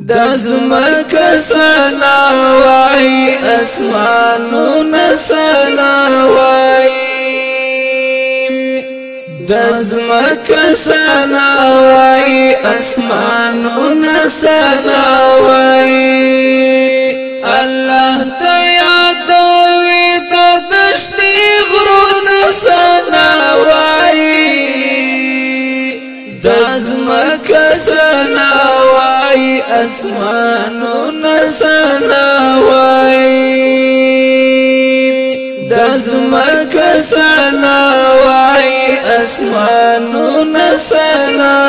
دزمك سنا وای اسمانون سنا وای دزمک سنا وای اسمانون سنا وای الله ته یاد وی د دشتي غرون سنا وای اسمانو نسنا وای دزمک سنا وای اسمانو نسنا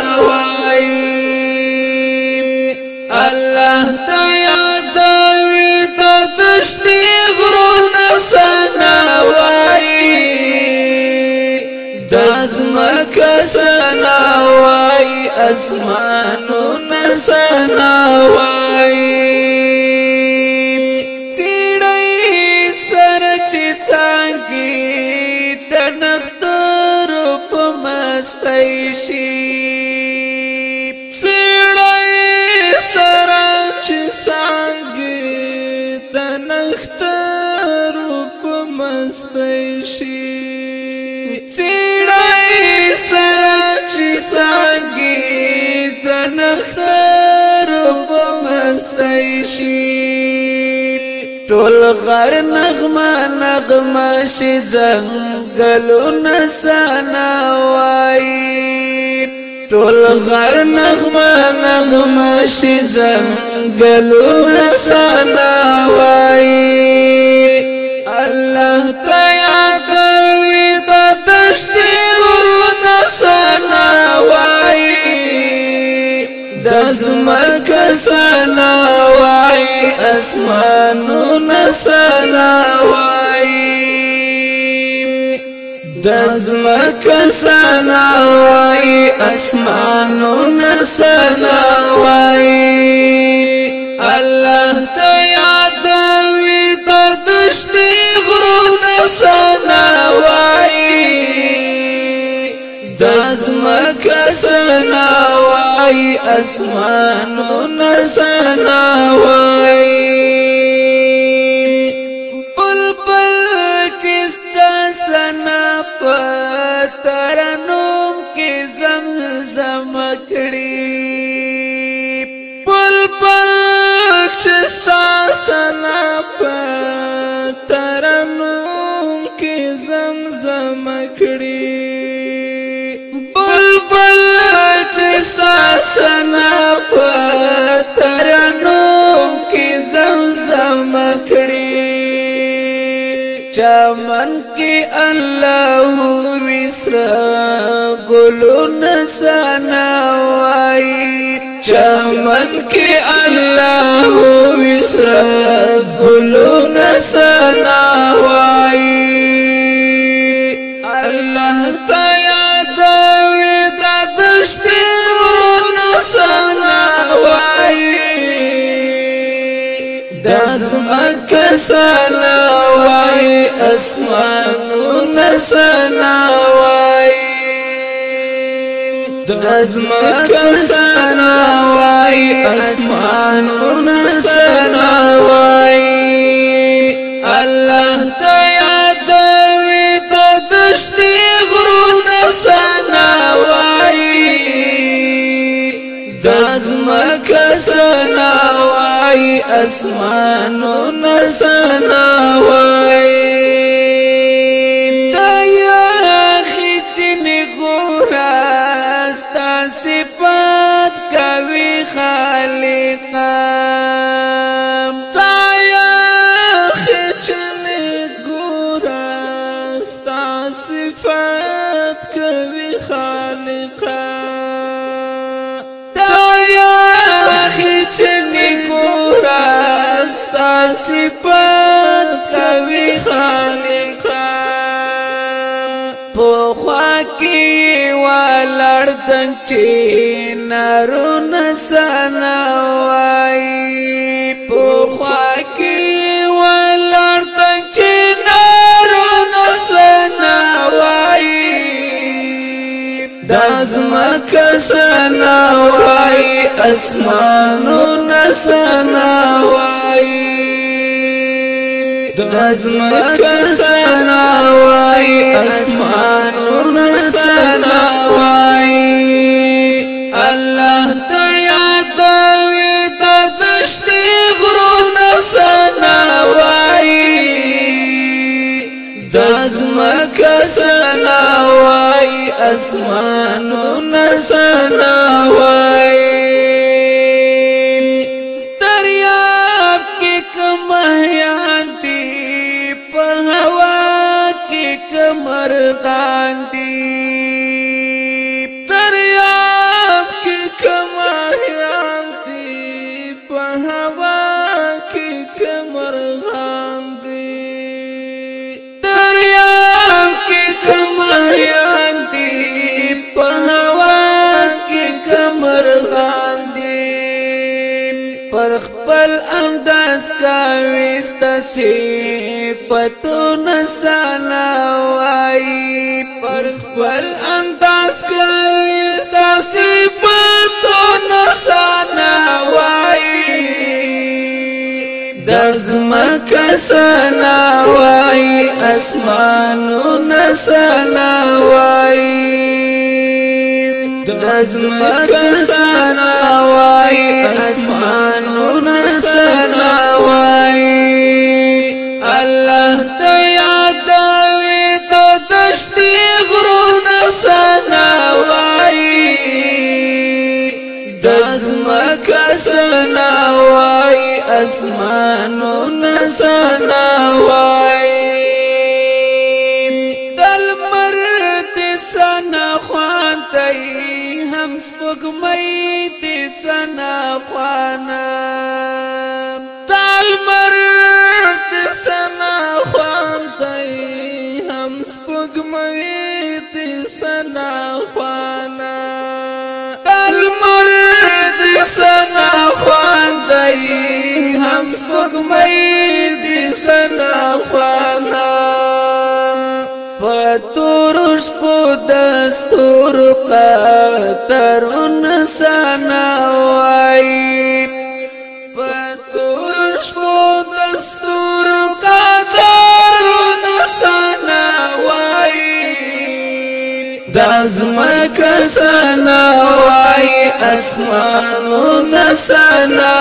اسمانو نسنا وای ټول غر نغمه نغمه شي زنګلو نسانا وای ټول غر نغمه نغمه شي زنګلو نسانا وای زمک سنا وای اسمانو نسنا وای الله ته یاد وی د دشتي غرو نسنا وای د زمک سنا وای اسمانو نسنا وای سنا په ترنم کې زمزم کړي پل پل چستا سنا په ترنم کې زمزم کړي پل پل چستا سنا په ترنم کې زمزم کړي چمن کې الله وسر ګلون سنا وای چمن کې الله وسر ګلون سنا وای کسنا وای اسمان نسنا وای د ازمکه سنا اسمانو نسنا وای تا یا خچن ګورا استا سی صفات کوي خالقا په خوا کې ولړدن چې نارون سنا وای په خوا کې ولړدن چې نارون سنا وای دزمک سنا وای اسمانو دزمک سناوائی اسمان الله اللہ تیادوی تدشتی غرون سناوائی دزمک سناوائی اسمان مرقان استسی پتو نسانا وائی پر خپل انداز کئی استسی پتو نسانا وائی دزمک سنا وائی اسمانو نسانا وائی دزمک سنا وائی اسمانو نسانا اسمانو نسانا وائی دل مرد سنا خوانتئی هم سپگمئی تی سنا خوانم دل مرد سنا خوانتئی هم سپگمئی تی سنا خوانم دل مرد سنا خوانتئی دای هم سپګمې دې سنا خوانا پتورش په دستور قطرون سنا وای پتورش په دستور قطرون سنا وای دازمک سنا وای اسمانو سنا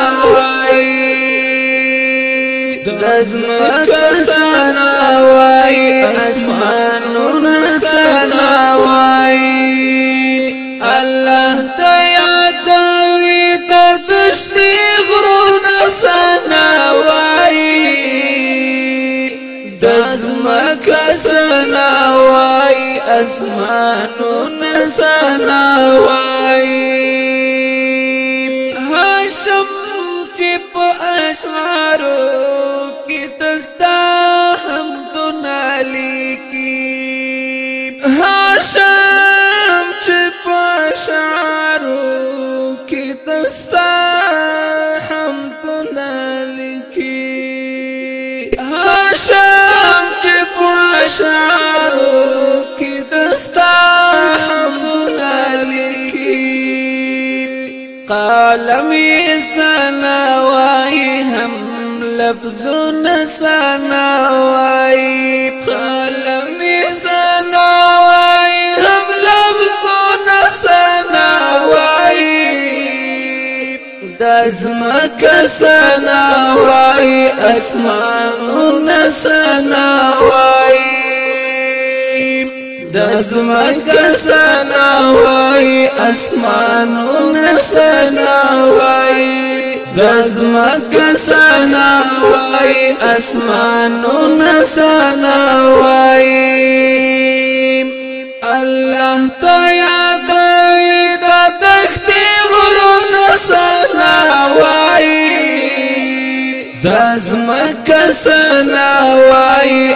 اسمان سنا وای اسمان نور سنا وای الله ته یاد وی ته تشتي غرو سنا وای دزمک سنا وای اسمان نور سنا وای چې په اشعارو کې تستا هم تو نالي کی هاشم چې په اشعارو کې تستا هم تو نالي کی هاشم چې په اشعارو قالم یې سنا وای هم لفظون سنا وای قالم یې سنا وای هم لفظون سنا وای د زمک سنا وای اسمانون سنا دزمک سنا وای اسمانون سنا وای دزمک سنا وای سنا وای الله ته یاد د تختی غرون سنا وای سنا وای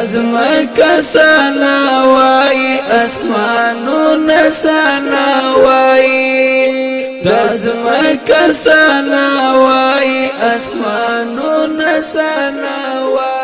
ازمکا سانا وائی اسمانو نسانا وائی دازمکا سانا وائی اسمانو نسانا وائی